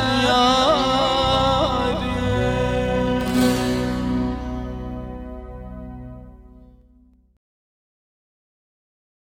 呀、啊。